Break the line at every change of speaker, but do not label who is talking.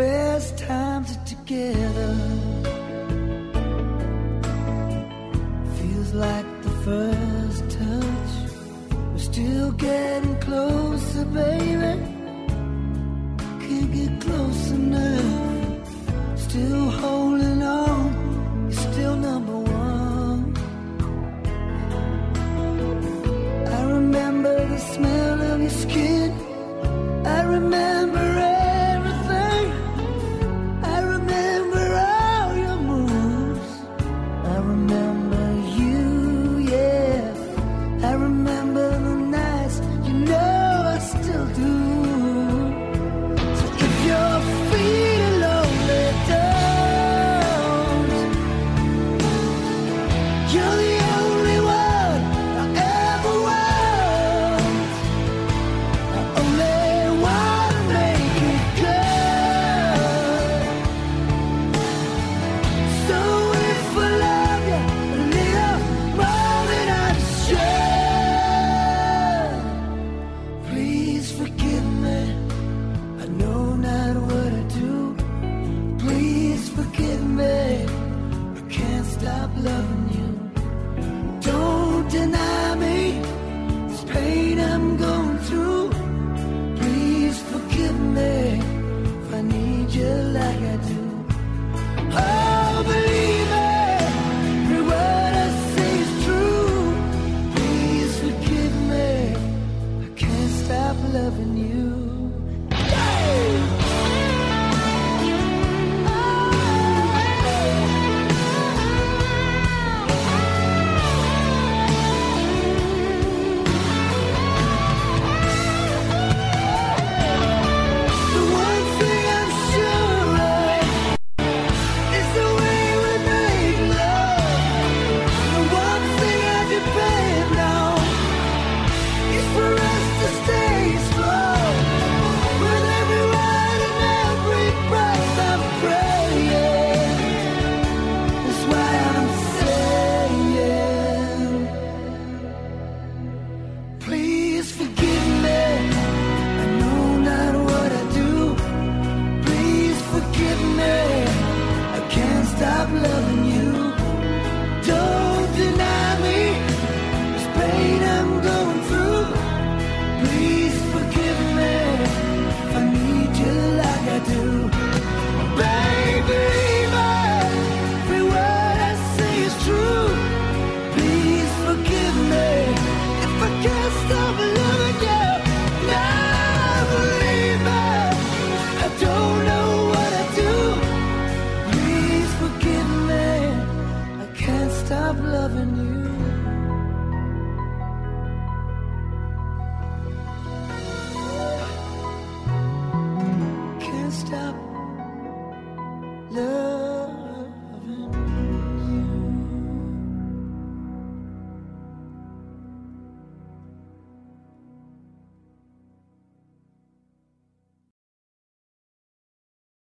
best times are together. Feels like the first touch. We're still getting closer, baby. Can't get close enough. Still holding. loving you.